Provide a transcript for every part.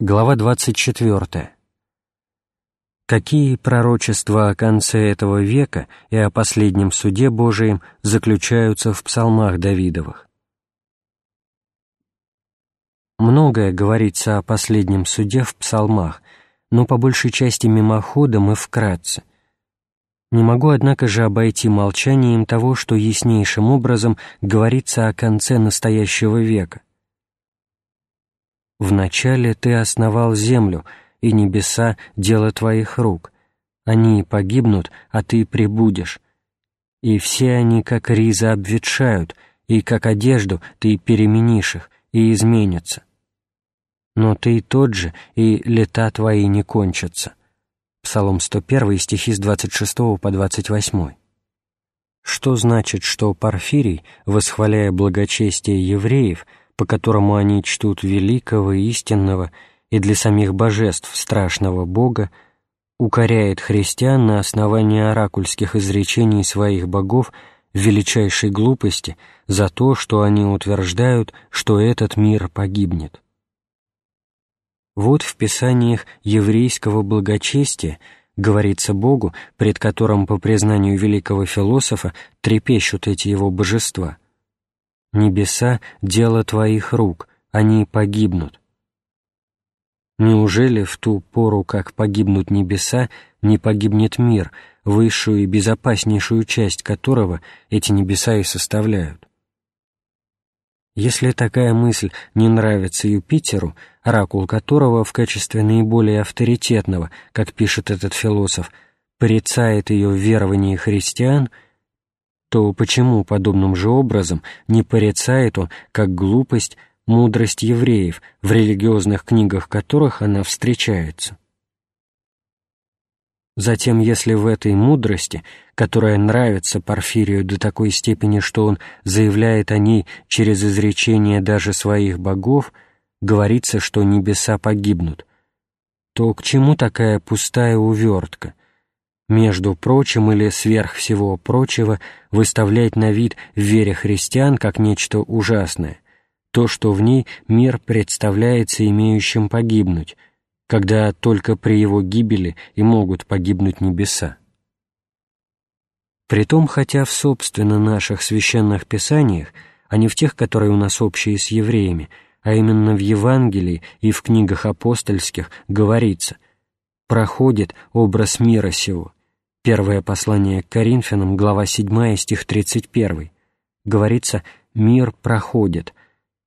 Глава 24. Какие пророчества о конце этого века и о последнем суде Божием заключаются в псалмах Давидовых? Многое говорится о последнем суде в псалмах, но по большей части мимоходом и вкратце. Не могу, однако же, обойти молчанием того, что яснейшим образом говорится о конце настоящего века. Вначале ты основал землю, и небеса — дело твоих рук. Они погибнут, а ты прибудешь. И все они, как риза, обветшают, и как одежду ты переменишь их, и изменятся. Но ты тот же, и лета твои не кончатся. Псалом 101, стихи с 26 по 28. Что значит, что Порфирий, восхваляя благочестие евреев, по которому они чтут великого, истинного и для самих божеств страшного Бога, укоряет христиан на основании оракульских изречений своих богов величайшей глупости за то, что они утверждают, что этот мир погибнет. Вот в писаниях еврейского благочестия говорится Богу, пред которым, по признанию великого философа, трепещут эти его божества – Небеса — дело твоих рук, они погибнут. Неужели в ту пору, как погибнут небеса, не погибнет мир, высшую и безопаснейшую часть которого эти небеса и составляют? Если такая мысль не нравится Юпитеру, оракул которого в качестве наиболее авторитетного, как пишет этот философ, порицает ее в веровании христиан — то почему подобным же образом не порицает он, как глупость, мудрость евреев, в религиозных книгах которых она встречается? Затем, если в этой мудрости, которая нравится Порфирию до такой степени, что он заявляет о ней через изречение даже своих богов, говорится, что небеса погибнут, то к чему такая пустая увертка? Между прочим или сверх всего прочего выставлять на вид в вере христиан как нечто ужасное, то, что в ней мир представляется имеющим погибнуть, когда только при его гибели и могут погибнуть небеса. Притом, хотя в собственно наших священных писаниях, а не в тех, которые у нас общие с евреями, а именно в Евангелии и в книгах апостольских говорится «проходит образ мира сего», Первое послание к Коринфянам, глава 7, стих 31. Говорится «мир проходит».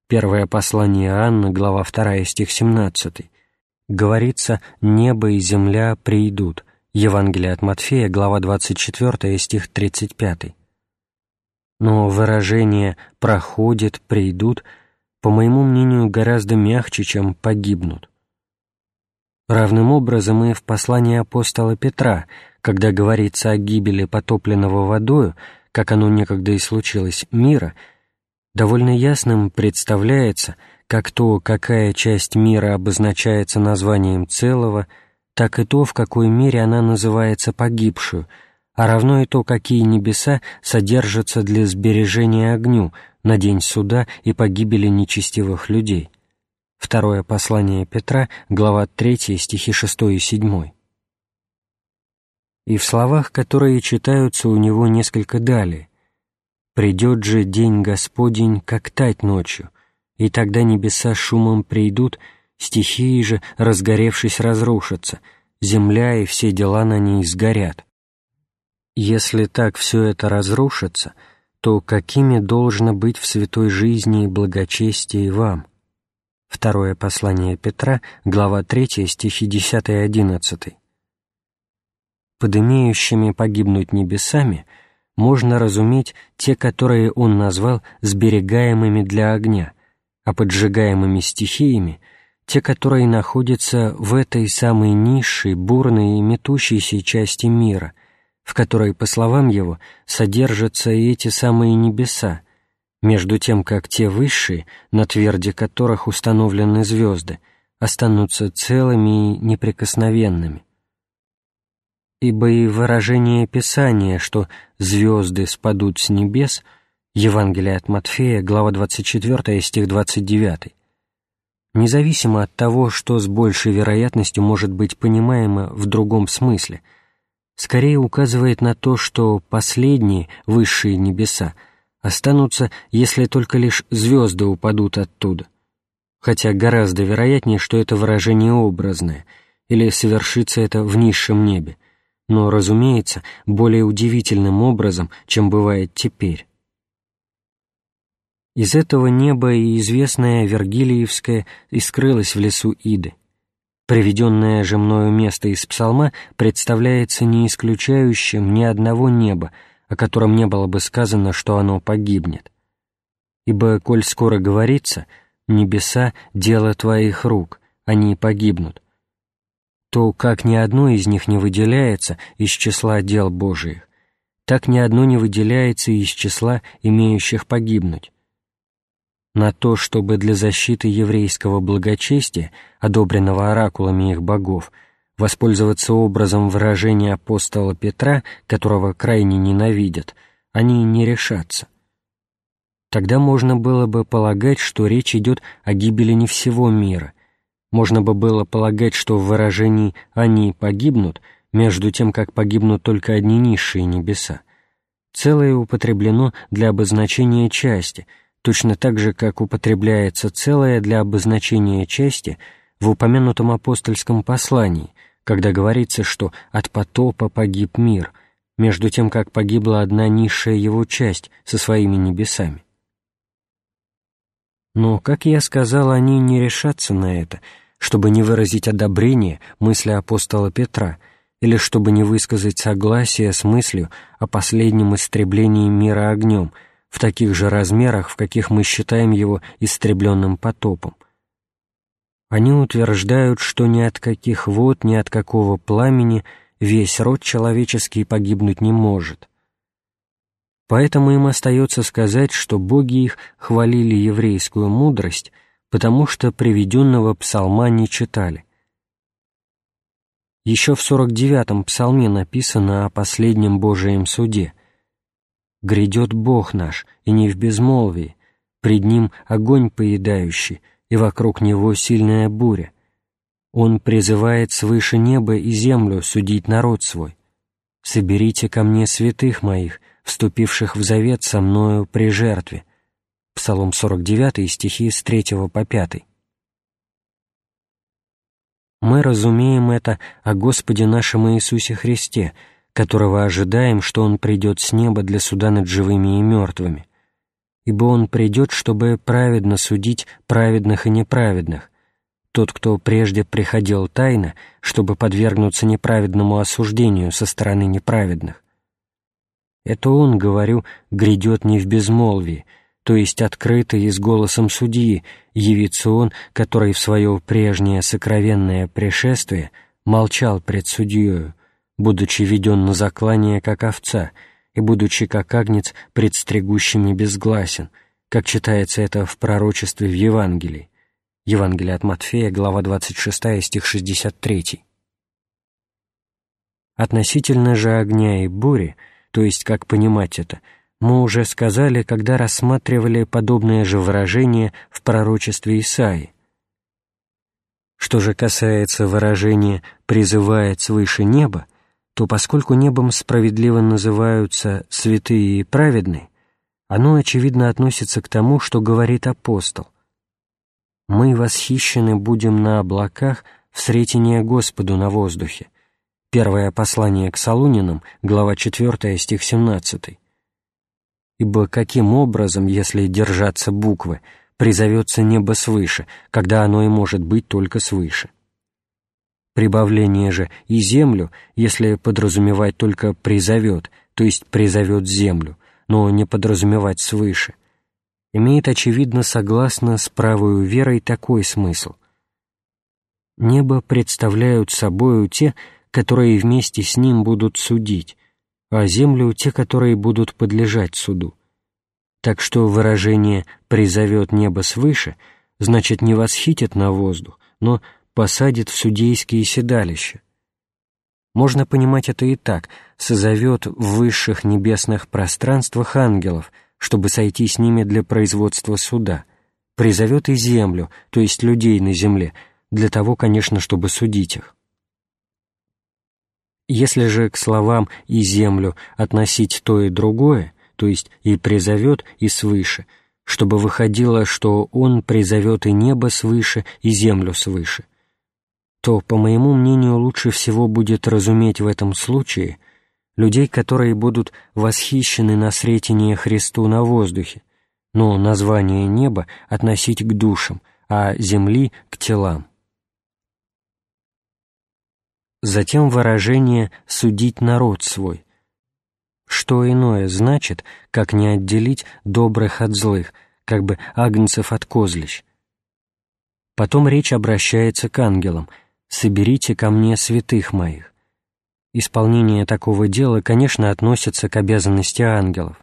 Первое послание Анны, глава 2, стих 17. Говорится «небо и земля придут». Евангелие от Матфея, глава 24, стих 35. Но выражение «проходит», «придут» по моему мнению, гораздо мягче, чем «погибнут». Равным образом и в послании апостола Петра, когда говорится о гибели потопленного водою, как оно некогда и случилось, мира, довольно ясным представляется как то, какая часть мира обозначается названием целого, так и то, в какой мере она называется погибшую, а равно и то, какие небеса содержатся для сбережения огню на день суда и погибели нечестивых людей. Второе послание Петра, глава 3, стихи 6 и 7. И в словах, которые читаются у него несколько далее, «Придет же день Господень, как тать ночью, и тогда небеса шумом придут, стихии же, разгоревшись, разрушатся, земля и все дела на ней сгорят». Если так все это разрушится, то какими должно быть в святой жизни и благочестии вам? Второе послание Петра, глава 3, стихи 10 и 11. Под имеющими погибнуть небесами можно разуметь те, которые он назвал сберегаемыми для огня, а поджигаемыми стихиями — те, которые находятся в этой самой низшей, бурной и метущейся части мира, в которой, по словам его, содержатся и эти самые небеса, между тем как те высшие, на тверде которых установлены звезды, останутся целыми и неприкосновенными. Ибо и выражение Писания, что «звезды спадут с небес» Евангелие от Матфея, глава 24, стих 29, независимо от того, что с большей вероятностью может быть понимаемо в другом смысле, скорее указывает на то, что последние, высшие небеса, останутся, если только лишь звезды упадут оттуда, хотя гораздо вероятнее, что это выражение образное, или совершится это в низшем небе, но, разумеется, более удивительным образом, чем бывает теперь. Из этого неба и известная Вергилиевская и скрылась в лесу Иды. Приведенное же мною место из псалма представляется не исключающим ни одного неба, о котором не было бы сказано, что оно погибнет. Ибо, коль скоро говорится, небеса — дело твоих рук, они погибнут, то как ни одно из них не выделяется из числа дел Божиих, так ни одно не выделяется из числа имеющих погибнуть. На то, чтобы для защиты еврейского благочестия, одобренного оракулами их богов, воспользоваться образом выражения апостола Петра, которого крайне ненавидят, они не решатся. Тогда можно было бы полагать, что речь идет о гибели не всего мира, можно бы было полагать, что в выражении «они погибнут», между тем, как погибнут только одни низшие небеса, целое употреблено для обозначения части, точно так же, как употребляется целое для обозначения части в упомянутом апостольском послании, когда говорится, что «от потопа погиб мир», между тем, как погибла одна низшая его часть со своими небесами. Но, как я сказал, они не решатся на это — чтобы не выразить одобрение мысли апостола Петра или чтобы не высказать согласие с мыслью о последнем истреблении мира огнем в таких же размерах, в каких мы считаем его истребленным потопом. Они утверждают, что ни от каких вод, ни от какого пламени весь род человеческий погибнуть не может. Поэтому им остается сказать, что боги их хвалили еврейскую мудрость потому что приведенного псалма не читали. Еще в сорок девятом псалме написано о последнем Божием суде. «Грядет Бог наш, и не в безмолвии, пред Ним огонь поедающий, и вокруг Него сильная буря. Он призывает свыше неба и землю судить народ свой. Соберите ко мне святых моих, вступивших в завет со мною при жертве, Псалом 49, стихи с 3 по 5. Мы разумеем это о Господе нашем Иисусе Христе, которого ожидаем, что Он придет с неба для суда над живыми и мертвыми, ибо Он придет, чтобы праведно судить праведных и неправедных, тот, кто прежде приходил тайно, чтобы подвергнуться неправедному осуждению со стороны неправедных. Это Он, говорю, грядет не в безмолвии, то есть открыто и с голосом судьи, явится он, который в свое прежнее сокровенное пришествие молчал пред судьею, будучи веден на заклание, как овца, и будучи, как агнец, пред стригущими безгласен, как читается это в пророчестве в Евангелии. Евангелие от Матфея, глава 26, стих 63. Относительно же огня и бури, то есть как понимать это – мы уже сказали, когда рассматривали подобное же выражение в пророчестве Исаии. Что же касается выражения «призывает свыше неба», то поскольку небом справедливо называются святые и праведные, оно, очевидно, относится к тому, что говорит апостол. «Мы восхищены будем на облаках в сретение Господу на воздухе». Первое послание к Солунинам, глава 4, стих 17 ибо каким образом, если держаться буквы, призовется небо свыше, когда оно и может быть только свыше? Прибавление же и землю, если подразумевать только «призовет», то есть «призовет землю», но не подразумевать свыше, имеет, очевидно, согласно с правою верой такой смысл. Небо представляют собою те, которые вместе с ним будут судить, а землю — те, которые будут подлежать суду. Так что выражение «призовет небо свыше» значит не восхитит на воздух, но посадит в судейские седалища. Можно понимать это и так, созовет в высших небесных пространствах ангелов, чтобы сойти с ними для производства суда, призовет и землю, то есть людей на земле, для того, конечно, чтобы судить их. Если же к словам «и землю» относить то и другое, то есть «и призовет» и «свыше», чтобы выходило, что он призовет и небо свыше, и землю свыше, то, по моему мнению, лучше всего будет разуметь в этом случае людей, которые будут восхищены на сретение Христу на воздухе, но название неба относить к душам, а земли — к телам. Затем выражение «судить народ свой», что иное значит, как не отделить добрых от злых, как бы агнцев от козлищ? Потом речь обращается к ангелам «соберите ко мне святых моих». Исполнение такого дела, конечно, относится к обязанности ангелов.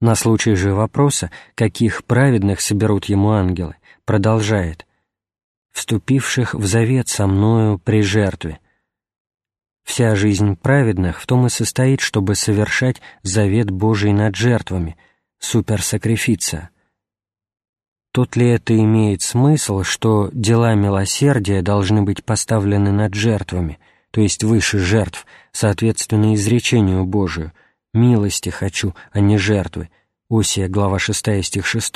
На случай же вопроса, каких праведных соберут ему ангелы, продолжает «вступивших в завет со мною при жертве», Вся жизнь праведных в том и состоит, чтобы совершать завет Божий над жертвами, суперсакрифиция. Тот ли это имеет смысл, что дела милосердия должны быть поставлены над жертвами, то есть выше жертв, соответственно изречению Божию «милости хочу, а не жертвы» Осия, глава 6, стих 6.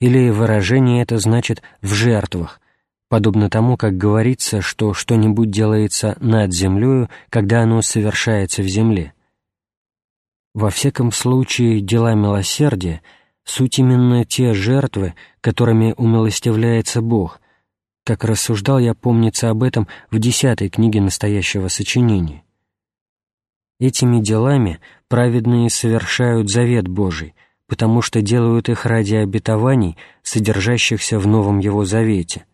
Или выражение это значит «в жертвах», подобно тому, как говорится, что что-нибудь делается над землею, когда оно совершается в земле. Во всяком случае, дела милосердия — суть именно те жертвы, которыми умилостивляется Бог, как рассуждал я, помнится об этом в десятой книге настоящего сочинения. Этими делами праведные совершают завет Божий, потому что делают их ради обетований, содержащихся в Новом Его Завете —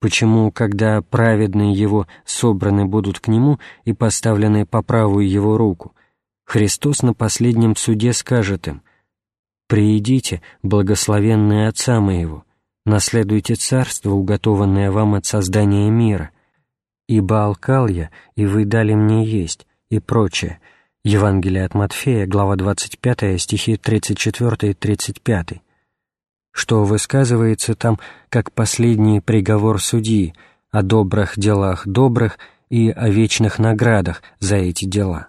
почему, когда праведные его собраны будут к нему и поставлены по правую его руку, Христос на последнем суде скажет им «Приидите, благословенные Отца моего, наследуйте царство, уготованное вам от создания мира, ибо алкал я, и вы дали мне есть» и прочее. Евангелие от Матфея, глава 25, стихи 34 и 35 что высказывается там как последний приговор судьи о добрых делах добрых и о вечных наградах за эти дела.